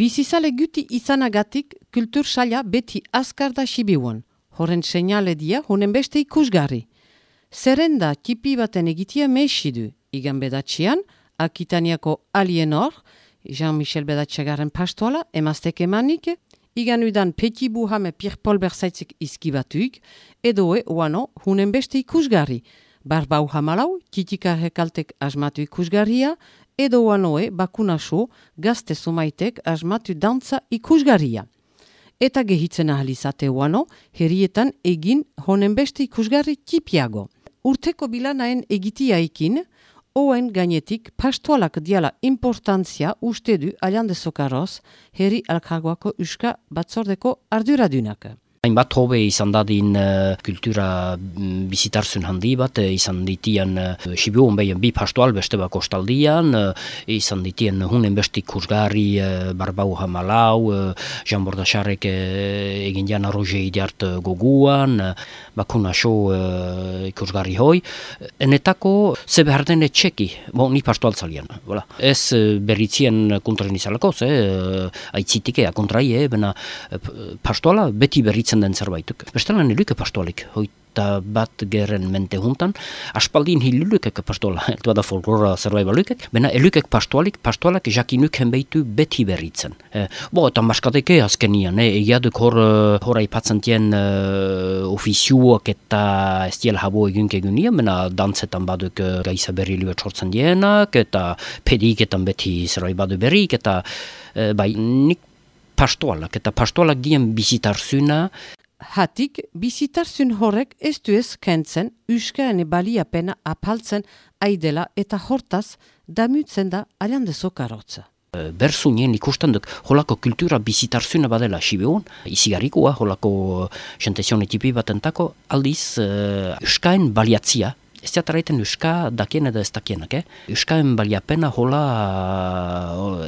Bizizale guti izanagatik kultur saia beti azkar da sibiuan. Horren seinale dia honen beste ikusgarri. Zerrenda tipi baten egitia mesidu. Igan bedatxian, Akitaniako Alienor, Jean-Michel Bedatxegarren pastoala, emaztek emanik, igan udan Peti Buhame Pierre-Paul Bersaitzik izkibatuik, edoe oano hunen beste ikusgarri. Barbau hamalau, titika hekaltek asmatu ikusgarria, edo oanoe bakunaso gazte sumaitek asmatu dantza ikusgarria. Eta gehitzen ahalizate oano, herrietan egin honen beste ikusgarri tipiago. Urteko bilanaen egitiaikin, Oen gainetik pastoalak diala importantzia uste du alian dezokaroz herri alkargoako uska batzordeko arduradunak. Hainbat hobe izan dadin uh, kultura mm, bizitarzun handi bat, uh, izan ditien uh, Sibiu bi pastoal beste bako kostaldian, uh, izan ditien hunen besti kursgarri uh, Barbau Hamalau, uh, Jean Bordasarek uh, egin dian arroze ideart uh, goguan, uh, bakuna so uh, kursgarri hoi. Enetako ze behar dene txeki, bo, ni pastoal zalian. Voilà. Ez uh, berritzien kontren izalako, ze, uh, aitzitikea kontraie, bena uh, pastoala beti berritzen gelditzen den zerbaituk. Bestelan eluke pastoalik, hoita bat geren mente juntan, aspaldin hilulukek pastola, eltua da folklora zerbait balukek, bena elukek pastoalik, pastoalak jakinuk henbeitu beti berritzen. E, bo, eta maskateke azkenian, e, egiaduk hor, eh, hor aipatzen tien uh, ofizioak eta ez diel habo egunk egunia, bena dantzetan baduk uh, gaisa berri liuet sortzen dienak, eta pediketan beti zerbait berrik, eta uh, bai, nik pastoalak, eta pastoalak dien bizitarzuna. Hatik, bizitarzun horrek ez du ez kentzen, uskaene baliapena apaltzen aidela eta hortaz damutzen da alian dezokarotza. Eh, Berzu nien ikusten duk, holako kultura bizitarzuna badela sibeon, izigarikoa, holako jentezione tipi batentako, aldiz, uh, baliatzia, Ez jataraiten Euska dakien edo ez dakienak, eh? Euskaen baliapena hola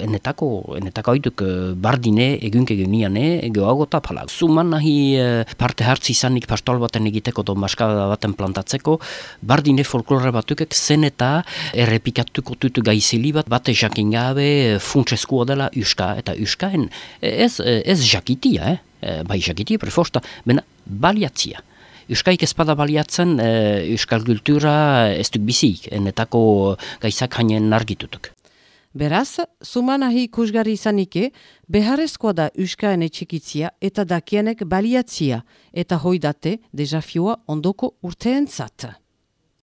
enetako, enetako haiduk eh, bardine egunke geniane, geoago eta pala. Zuman nahi eh, parte hartzi izanik pastoal baten egiteko do maskada baten plantatzeko, bardine folklore batukek zen eta errepikatuko tutu gaizili bat, bat jakin gabe funtsezkoa dela Euska, eta Euskaen ez, ez jakitia, eh? Bai jakitia, prefosta, bena baliatzia. Euskaik ezpada baliatzen e, Euskal kultura ez duk bizik, enetako gaizak hainen argitutuk. Beraz, sumanahi ikusgarri izanike, beharrezkoa da Euskaen etxikitzia eta dakienek baliatzia, eta hoidate dezafioa ondoko urteen zat.